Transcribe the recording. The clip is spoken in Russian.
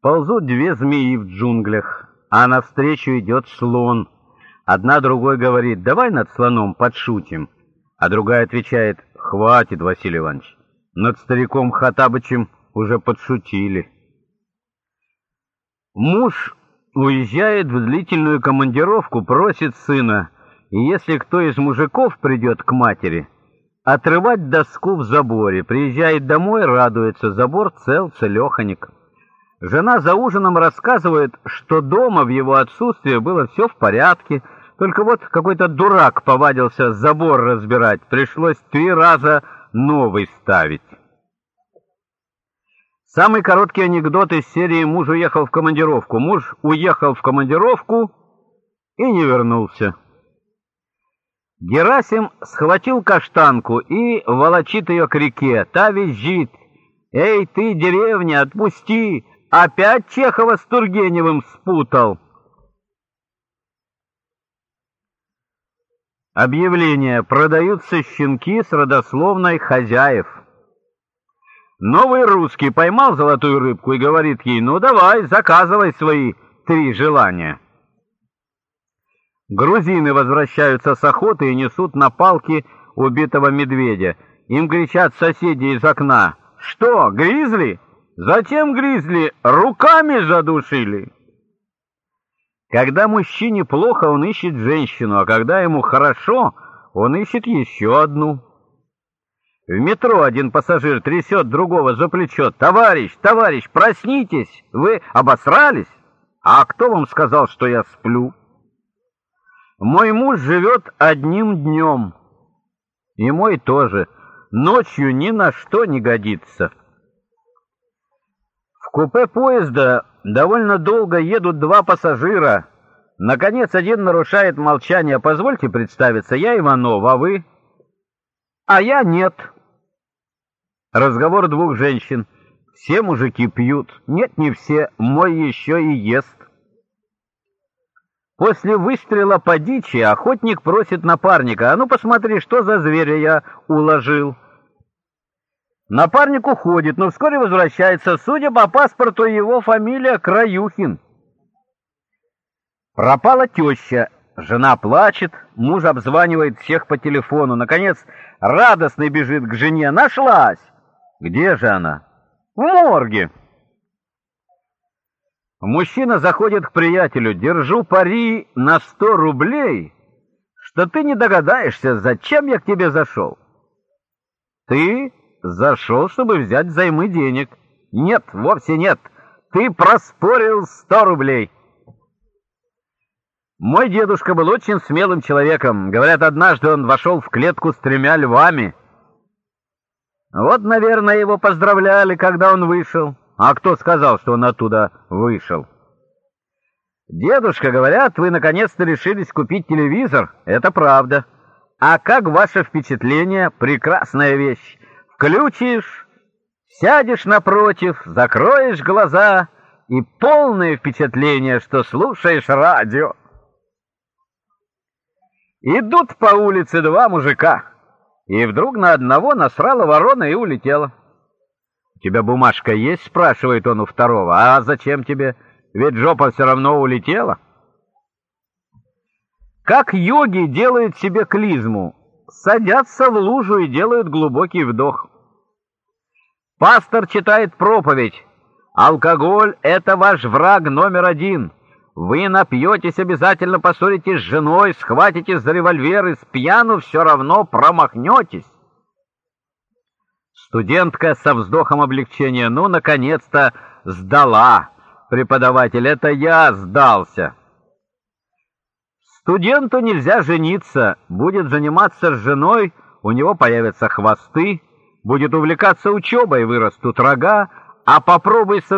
Ползут две змеи в джунглях, а навстречу идет слон. Одна другой говорит, давай над слоном подшутим, а другая отвечает, хватит, Василий Иванович, над стариком Хатабычем уже подшутили. Муж уезжает в длительную командировку, просит сына, и если кто из мужиков придет к матери, отрывать доску в заборе, приезжает домой, радуется, забор цел, целеханик. Жена за ужином рассказывает, что дома в его отсутствие было все в порядке, только вот какой-то дурак повадился забор разбирать, пришлось три раза новый ставить. Самый короткий анекдот из серии «Муж уехал в командировку». Муж уехал в командировку и не вернулся. Герасим схватил каштанку и волочит ее к реке. Та визжит. «Эй, ты, деревня, отпусти! Опять Чехова с Тургеневым спутал!» Объявление. Продаются щенки с родословной хозяев. Новый русский поймал золотую рыбку и говорит ей, ну давай, заказывай свои три желания. Грузины возвращаются с охоты и несут на палке убитого медведя. Им кричат соседи из окна, что, гризли? Зачем гризли? Руками задушили. Когда мужчине плохо, он ищет женщину, а когда ему хорошо, он ищет еще одну. В метро один пассажир трясет другого за плечо. «Товарищ, товарищ, проснитесь! Вы обосрались? А кто вам сказал, что я сплю?» Мой муж живет одним днем. И мой тоже. Ночью ни на что не годится. Купе поезда довольно долго едут два пассажира. Наконец один нарушает молчание. «Позвольте представиться, я Иванов, а вы?» «А я нет». Разговор двух женщин. Все мужики пьют. Нет, не все. Мой еще и ест. После выстрела по дичи охотник просит напарника. «А ну посмотри, что за зверя я уложил». Напарник уходит, но вскоре возвращается. Судя по паспорту, его фамилия Краюхин. Пропала теща. Жена плачет, муж обзванивает всех по телефону. Наконец, радостный бежит к жене. Нашлась! Где же она? В морге. Мужчина заходит к приятелю. Держу пари на сто рублей, что ты не догадаешься, зачем я к тебе зашел. Ты зашел, чтобы взять взаймы денег. Нет, вовсе нет. Ты проспорил сто рублей. Мой дедушка был очень смелым человеком. Говорят, однажды он вошел в клетку с тремя львами. Вот, наверное, его поздравляли, когда он вышел. А кто сказал, что он оттуда вышел? Дедушка, говорят, вы наконец-то решились купить телевизор. Это правда. А как ваше впечатление? Прекрасная вещь. Включишь, сядешь напротив, закроешь глаза, и полное впечатление, что слушаешь радио. Идут по улице два мужика. И вдруг на одного насрала ворона и улетела. «У тебя бумажка есть?» — спрашивает он у второго. «А зачем тебе? Ведь жопа все равно улетела». Как йоги делают себе клизму? Садятся в лужу и делают глубокий вдох. Пастор читает проповедь. «Алкоголь — это ваш враг номер один». Вы напьетесь, обязательно поссоритесь с женой, схватитесь за револьвер и с пьяну все равно промахнетесь. Студентка со вздохом облегчения. Ну, наконец-то сдала. Преподаватель, это я сдался. Студенту нельзя жениться. Будет заниматься с женой, у него появятся хвосты. Будет увлекаться учебой, вырастут рога. А попробуй совместить